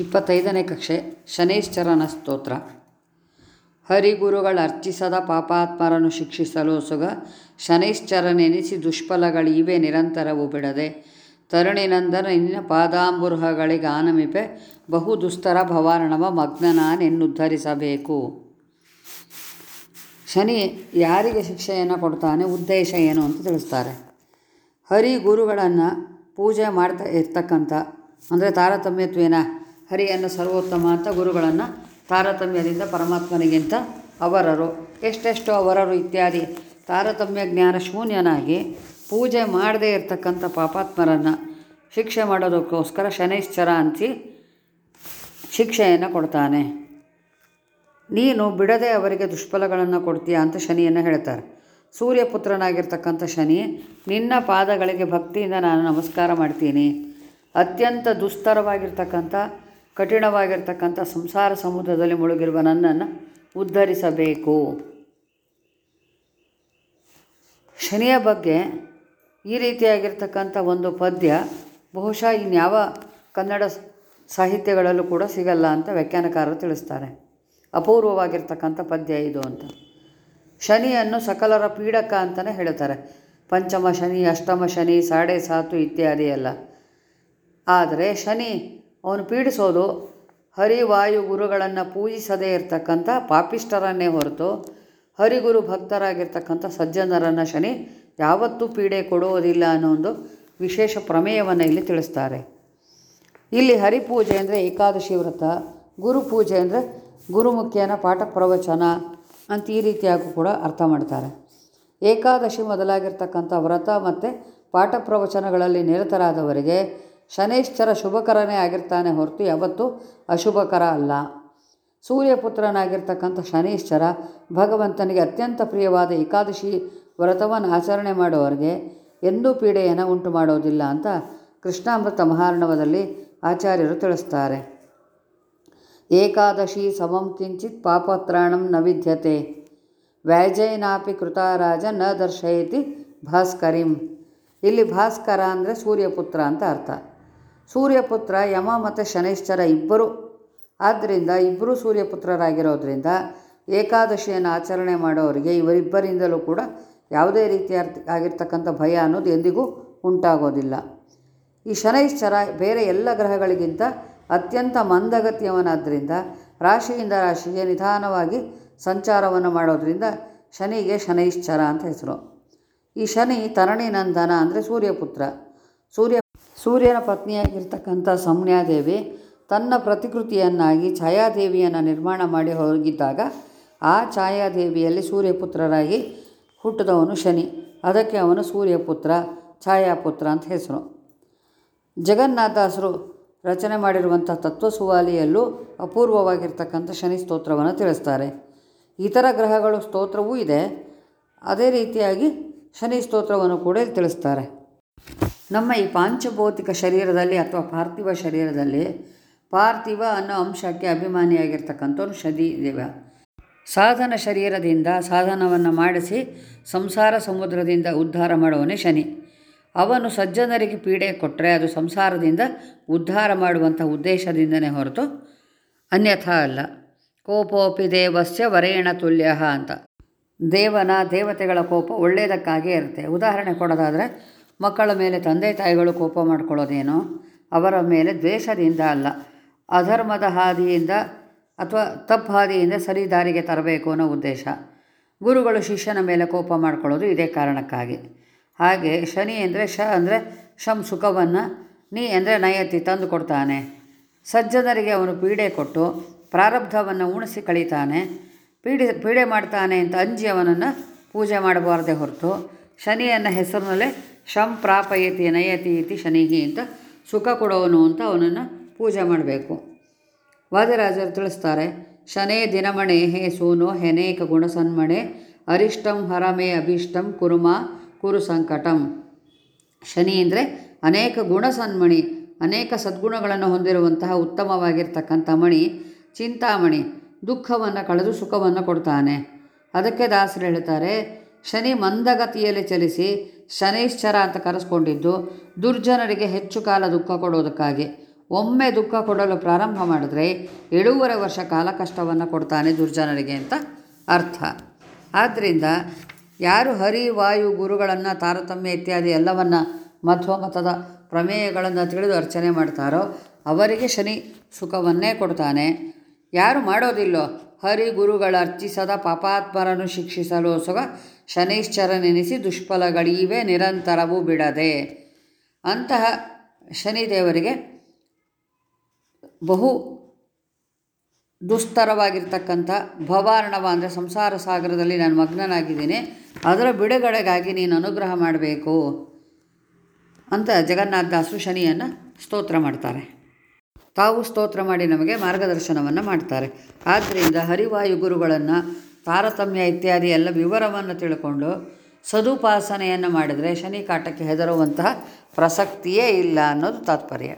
ಇಪ್ಪತ್ತೈದನೇ ಕಕ್ಷೆ, ಶನೈಶ್ಚರನ ಸ್ತೋತ್ರ. ಹರಿಗುರುಗಳ ಅರ್ಚಿಸದ ಪಾಪಾತ್ಮರನ್ನು ಶಿಕ್ಷಿಸಲು ಸುಗ ಶನೈಶ್ಚರನೆನಿಸಿ ದುಷ್ಫಲಗಳಿವೆ ನಿರಂತರವು ಬಿಡದೆ, ತರುಣಿನಂದನ ಇನ್ನ ಪಾದಾಂಬುರುಹಗಳಿಗೆ ಆನಮಿಪೆ ಬಹು ದುಸ್ತರ ಭವಾರಣವ ಮಗ್ನನಾನೆನ್ನುದ್ಧರಿಸಬೇಕು ಶನಿ ಯಾರಿಗೆ ಶಿಕ್ಷೆಯನ್ನು ಕೊಡ್ತಾನೆ, ಉದ್ದೇಶ ಏನು ಅಂತ ತಿಳಿಸ್ತಾರೆ. ಹರಿ ಗುರುಗಳನ್ನು ಪೂಜೆ ಮಾಡ್ತಾ ಇರ್ತಕ್ಕಂಥ, ಅಂದರೆ ತಾರತಮ್ಯತ್ವೇನ ಹರಿಯನ್ನು ಸರ್ವೋತ್ತಮ ಅಂತ ಗುರುಗಳನ್ನು ತಾರತಮ್ಯದಿಂದ ಪರಮಾತ್ಮನಿಗಿಂತ ಅವರರು. ಎಷ್ಟೆಷ್ಟು ಅವರರು ಇತ್ಯಾದಿ ತಾರತಮ್ಯ ಜ್ಞಾನ ಶೂನ್ಯನಾಗಿ ಪೂಜೆ ಮಾಡದೇ ಇರತಕ್ಕಂಥ ಪಾಪಾತ್ಮರನ್ನು ಶಿಕ್ಷೆ ಮಾಡೋದಕ್ಕೋಸ್ಕರ ಶನೈಶ್ಚರ ಅಂತಿ ಶಿಕ್ಷೆಯನ್ನು ಕೊಡ್ತಾನೆ. ನೀನು ಬಿಡದೆ ಅವರಿಗೆ ದುಷ್ಫಲಗಳನ್ನು ಕೊಡ್ತೀಯ ಅಂತ ಶನಿಯನ್ನು ಹೇಳ್ತಾರೆ. ಸೂರ್ಯಪುತ್ರನಾಗಿರ್ತಕ್ಕಂಥ ಶನಿ, ನಿನ್ನ ಪಾದಗಳಿಗೆ ಭಕ್ತಿಯಿಂದ ನಾನು ನಮಸ್ಕಾರ ಮಾಡ್ತೀನಿ. ಅತ್ಯಂತ ದುಸ್ತರವಾಗಿರ್ತಕ್ಕಂಥ ಕಠಿಣವಾಗಿರ್ತಕ್ಕಂಥ ಸಂಸಾರ ಸಮುದ್ರದಲ್ಲಿ ಮುಳುಗಿರುವ ನನ್ನನ್ನು ಉದ್ಧರಿಸಬೇಕು. ಶನಿಯ ಬಗ್ಗೆ ಈ ರೀತಿಯಾಗಿರ್ತಕ್ಕಂಥ ಒಂದು ಪದ್ಯ ಬಹುಶಃ ಇನ್ಯಾವ ಕನ್ನಡ ಸಾಹಿತ್ಯಗಳಲ್ಲೂ ಕೂಡ ಸಿಗಲ್ಲ ಅಂತ ವ್ಯಾಖ್ಯಾನಕಾರರು ತಿಳಿಸ್ತಾರೆ. ಅಪೂರ್ವವಾಗಿರ್ತಕ್ಕಂಥ ಪದ್ಯ ಇದು ಅಂತ. ಶನಿಯನ್ನು ಸಕಲರ ಪೀಡಕ ಅಂತಲೇ ಹೇಳ್ತಾರೆ. ಪಂಚಮ ಶನಿ, ಅಷ್ಟಮ ಶನಿ, ಸಾಡೆ ಸಾತು ಇತ್ಯಾದಿ ಎಲ್ಲ. ಆದರೆ ಶನಿ ಅವನು ಪೀಡಿಸೋದು ಹರಿವಾಯು ಗುರುಗಳನ್ನು ಪೂಜಿಸದೇ ಇರತಕ್ಕಂಥ ಪಾಪಿಷ್ಟರನ್ನೇ ಹೊರತು ಹರಿಗುರು ಭಕ್ತರಾಗಿರ್ತಕ್ಕಂಥ ಸಜ್ಜನರನ್ನು ಶನಿ ಯಾವತ್ತೂ ಪೀಡೆ ಕೊಡುವುದಿಲ್ಲ ಅನ್ನೋ ಒಂದು ವಿಶೇಷ ಪ್ರಮೇಯವನ್ನು ಇಲ್ಲಿ ತಿಳಿಸ್ತಾರೆ. ಇಲ್ಲಿ ಹರಿಪೂಜೆ ಅಂದರೆ ಏಕಾದಶಿ ವ್ರತ, ಗುರು ಪೂಜೆ ಅಂದರೆ ಗುರುಮುಖ್ಯನ ಪಾಠ ಪ್ರವಚನ ಅಂತ ಈ ರೀತಿಯಾಗೂ ಕೂಡ ಅರ್ಥ ಮಾಡ್ತಾರೆ. ಏಕಾದಶಿ ಮೊದಲಾಗಿರ್ತಕ್ಕಂಥ ವ್ರತ ಮತ್ತು ಪಾಠ ಪ್ರವಚನಗಳಲ್ಲಿ ನಿರತರಾದವರಿಗೆ ಶನೈಶ್ಚರ ಶುಭಕರನೇ ಆಗಿರ್ತಾನೆ ಹೊರತು ಯಾವತ್ತೂ ಅಶುಭಕರ ಅಲ್ಲ. ಸೂರ್ಯಪುತ್ರನಾಗಿರ್ತಕ್ಕಂಥ ಶನೈಶ್ಚರ ಭಗವಂತನಿಗೆ ಅತ್ಯಂತ ಪ್ರಿಯವಾದ ಏಕಾದಶಿ ವ್ರತವನ್ನು ಆಚರಣೆ ಮಾಡುವವರಿಗೆ ಎಂದೂ ಪೀಡೆಯನ್ನು ಉಂಟು ಮಾಡೋದಿಲ್ಲ ಅಂತ ಕೃಷ್ಣಾಮೃತ ಮಹಾರ್ಣವದಲ್ಲಿ ಆಚಾರ್ಯರು ತಿಳಿಸ್ತಾರೆ. ಏಕಾದಶಿ ಸಮಂ ಕಿಂಚಿತ್ ಪಾಪತ್ರಾಣಂ ನ ವಿದ್ಯತೆ. ವ್ಯಾಜೈನಾಪಿ ಕೃತಾರಾಜ ನ ದರ್ಶಯತಿ ಭಾಸ್ಕರಿಂ. ಇಲ್ಲಿ ಭಾಸ್ಕರ ಅಂದರೆ ಸೂರ್ಯಪುತ್ರ ಅಂತ ಅರ್ಥ. ಸೂರ್ಯಪುತ್ರ, ಯಮ ಮತ್ತು ಶನೈಶ್ಚರ ಇಬ್ಬರು. ಆದ್ದರಿಂದ ಇಬ್ಬರು ಸೂರ್ಯಪುತ್ರರಾಗಿರೋದ್ರಿಂದ ಏಕಾದಶಿಯನ್ನು ಆಚರಣೆ ಮಾಡೋರಿಗೆ ಇವರಿಬ್ಬರಿಂದಲೂ ಕೂಡ ಯಾವುದೇ ರೀತಿಯ ಆಗಿರ್ತಕ್ಕಂಥ ಭಯ ಅನ್ನೋದು ಎಂದಿಗೂ ಉಂಟಾಗೋದಿಲ್ಲ. ಈ ಶನೈಶ್ಚರ ಬೇರೆ ಎಲ್ಲ ಗ್ರಹಗಳಿಗಿಂತ ಅತ್ಯಂತ ಮಂದಗತಿಯವನಾದ್ದರಿಂದ ರಾಶಿಯಿಂದ ರಾಶಿಗೆ ನಿಧಾನವಾಗಿ ಸಂಚಾರವನ್ನು ಮಾಡೋದ್ರಿಂದ ಶನಿಗೆ ಶನೈಶ್ಚರ ಅಂತ ಹೆಸರು. ಈ ಶನಿ ತರಣಿ ನಂದನ ಅಂದರೆ ಸೂರ್ಯಪುತ್ರ. ಸೂರ್ಯ ಸೂರ್ಯನ ಪತ್ನಿಯಾಗಿರ್ತಕ್ಕಂಥ ಸೌಮ್ಯಾದೇವಿ ತನ್ನ ಪ್ರತಿಕೃತಿಯನ್ನಾಗಿ ಛಾಯಾದೇವಿಯನ್ನು ನಿರ್ಮಾಣ ಮಾಡಿ ಹೋಗಿದ್ದಾಗ ಆ ಛಾಯಾದೇವಿಯಲ್ಲಿ ಸೂರ್ಯಪುತ್ರರಾಗಿ ಹುಟ್ಟಿದವನು ಶನಿ. ಅದಕ್ಕೆ ಅವನು ಸೂರ್ಯಪುತ್ರ, ಛಾಯಾಪುತ್ರ ಅಂತ ಹೆಸರು. ಜಗನ್ನಾಥಾಸರು ರಚನೆ ಮಾಡಿರುವಂಥ ತತ್ವ ಸುವಾಲಿಯಲ್ಲೂ ಅಪೂರ್ವವಾಗಿರ್ತಕ್ಕಂಥ ಶನಿ ಸ್ತೋತ್ರವನ್ನು ತಿಳಿಸ್ತಾರೆ. ಇತರ ಗ್ರಹಗಳು ಸ್ತೋತ್ರವೂ ಇದೆ. ಅದೇ ರೀತಿಯಾಗಿ ಶನಿ ಸ್ತೋತ್ರವನ್ನು ಕೂಡ ತಿಳಿಸ್ತಾರೆ. ನಮ್ಮ ಈ ಪಾಂಚಭೌತಿಕ ಶರೀರದಲ್ಲಿ ಅಥವಾ ಪಾರ್ಥಿವ ಶರೀರದಲ್ಲಿ ಪಾರ್ಥಿವ ಅನ್ನೋ ಅಂಶಕ್ಕೆ ಅಭಿಮಾನಿಯಾಗಿರ್ತಕ್ಕಂಥವ್ರು ದೇವ. ಸಾಧನ ಶರೀರದಿಂದ ಸಾಧನವನ್ನು ಮಾಡಿಸಿ ಸಂಸಾರ ಸಮುದ್ರದಿಂದ ಉದ್ಧಾರ ಮಾಡುವವನೇ ಶನಿ. ಅವನು ಸಜ್ಜನರಿಗೆ ಪೀಡೆ ಕೊಟ್ಟರೆ ಅದು ಸಂಸಾರದಿಂದ ಉದ್ಧಾರ ಮಾಡುವಂಥ ಉದ್ದೇಶದಿಂದನೇ ಹೊರತು ಅನ್ಯಥಾ ಅಲ್ಲ. ಕೋಪೋಪಿ ದೇವಸ್ಯ ವರೇಣ ತುಲ್ಯ ಅಂತ. ದೇವನ ದೇವತೆಗಳ ಕೋಪ ಒಳ್ಳೆಯದಕ್ಕಾಗೇ ಇರುತ್ತೆ. ಉದಾಹರಣೆ ಕೊಡೋದಾದರೆ ಮಕ್ಕಳ ಮೇಲೆ ತಂದೆ ತಾಯಿಗಳು ಕೋಪ ಮಾಡ್ಕೊಳ್ಳೋದೇನೋ ಅವರ ಮೇಲೆ ದ್ವೇಷದಿಂದ ಅಲ್ಲ. ಅಧರ್ಮದ ಹಾದಿಯಿಂದ ಅಥವಾ ತಪ್ಪು ಹಾದಿಯಿಂದ ಸರಿ ದಾರಿಗೆ ತರಬೇಕು ಅನ್ನೋ ಉದ್ದೇಶ. ಗುರುಗಳು ಶಿಷ್ಯನ ಮೇಲೆ ಕೋಪ ಮಾಡ್ಕೊಳ್ಳೋದು ಇದೇ ಕಾರಣಕ್ಕಾಗಿ. ಹಾಗೆ ಶನಿ ಅಂದರೆ ಶ ಅಂದರೆ ಶಂ ಸುಖವನ್ನು, ನೀ ಅಂದರೆ ನಯತಿ ತಂದು ಕೊಡ್ತಾನೆ. ಸಜ್ಜನರಿಗೆ ಅವನು ಪೀಡೆ ಕೊಟ್ಟು ಪ್ರಾರಬ್ಧವನ್ನು ಉಣಿಸಿ ಕಳೀತಾನೆ. ಪೀಡೆ ಪೀಡೆ ಮಾಡ್ತಾನೆ ಅಂತ ಅಂಜಿ ಅವನನ್ನು ಪೂಜೆ ಮಾಡಬಾರ್ದೇ ಹೊರತು ಶನಿಯನ್ನ ಹೆಸರಿನಲ್ಲೇ ಶಂ ಪ್ರಾಪಯತಿ ನಯತಿ ಇತಿ ಶನಿಹಿ ಅಂತ ಸುಖ ಕೊಡೋನು ಅಂತ ಅವನನ್ನು ಪೂಜೆ ಮಾಡಬೇಕು. ವಾದಿರಾಜರು ತಿಳಿಸ್ತಾರೆ, ಶನೇ ದಿನಮಣೆ ಹೇ ಸೂನೋ ಹೆನೇಕ ಗುಣಸನ್ಮಣೆ ಅರಿಷ್ಟಂ ಹರಮೇ ಅಭೀಷ್ಟಂ ಕುರುಮ ಕುರು ಸಂಕಟಂ. ಶನಿ ಅಂದರೆ ಅನೇಕ ಗುಣಸನ್ಮಣಿ, ಅನೇಕ ಸದ್ಗುಣಗಳನ್ನು ಹೊಂದಿರುವಂತಹ ಉತ್ತಮವಾಗಿರ್ತಕ್ಕಂಥ ಮಣಿ, ಚಿಂತಾಮಣಿ, ದುಃಖವನ್ನು ಕಳೆದು ಸುಖವನ್ನು ಕೊಡ್ತಾನೆ. ಅದಕ್ಕೆ ದಾಸರು ಹೇಳ್ತಾರೆ ಶನಿ ಮಂದಗತಿಯಲ್ಲಿ ಚಲಿಸಿ ಶನೈಶ್ಚರ ಅಂತ ಕರೆಸ್ಕೊಂಡಿದ್ದು, ದುರ್ಜನರಿಗೆ ಹೆಚ್ಚು ಕಾಲ ದುಃಖ ಕೊಡೋದಕ್ಕಾಗಿ. ಒಮ್ಮೆ ದುಃಖ ಕೊಡಲು ಪ್ರಾರಂಭ ಮಾಡಿದ್ರೆ ಏಳೂವರೆ ವರ್ಷ ಕಾಲ ಕಷ್ಟವನ್ನು ಕೊಡ್ತಾನೆ ದುರ್ಜನರಿಗೆ ಅಂತ ಅರ್ಥ. ಆದ್ದರಿಂದ ಯಾರು ಹರಿ, ವಾಯು, ಗುರುಗಳನ್ನು, ತಾರತಮ್ಯ ಇತ್ಯಾದಿ ಎಲ್ಲವನ್ನು ಮಧ್ವ ಮತದ ಪ್ರಮೇಯಗಳನ್ನು ತಿಳಿದು ಅರ್ಚನೆ ಮಾಡ್ತಾರೋ ಅವರಿಗೆ ಶನಿ ಸುಖವನ್ನೇ ಕೊಡ್ತಾನೆ. ಯಾರು ಮಾಡೋದಿಲ್ಲೋ, ಹರಿ ಗುರುಗಳ ಅರ್ಚಿಸದ ಪಾಪಾತ್ಮರನ್ನು ಶಿಕ್ಷಿಸಲು ಸುಗ ಶನೈಶ್ಚರ ನೆನೆಸಿ ದುಷ್ಫಲಗಳಿವೆ, ನಿರಂತರವೂ ಬಿಡದೆ. ಅಂತಹ ಶನಿದೇವರಿಗೆ ಬಹು ದುಸ್ತರವಾಗಿರ್ತಕ್ಕಂಥ ಭವಾರ್ಣವ ಅಂದರೆ ಸಂಸಾರ ಸಾಗರದಲ್ಲಿ ನಾನು ಮಗ್ನನಾಗಿದ್ದೀನಿ, ಅದರ ಬಿಡುಗಡೆಗಾಗಿ ನೀನು ಅನುಗ್ರಹ ಮಾಡಬೇಕು ಅಂತ ಜಗನ್ನಾಥದಾಸು ಶನಿಯನ್ನು ಸ್ತೋತ್ರ ಮಾಡ್ತಾರೆ. ತಾವು ಸ್ತೋತ್ರ ಮಾಡಿ ನಮಗೆ ಮಾರ್ಗದರ್ಶನವನ್ನು ಮಾಡ್ತಾರೆ. ಆದ್ದರಿಂದ ಹರಿವಾಯು ಗುರುಗಳನ್ನು ತಾರತಮ್ಯ ಇತ್ಯಾದಿ ಎಲ್ಲ ವಿವರವನ್ನು ತಿಳ್ಕೊಂಡು ಸದುಪಾಸನೆಯನ್ನು ಮಾಡಿದರೆ ಶನಿ ಕಾಟಕ್ಕೆ ಹೆದರುವಂತಹ ಪ್ರಸಕ್ತಿಯೇ ಇಲ್ಲ ಅನ್ನೋದು ತಾತ್ಪರ್ಯ.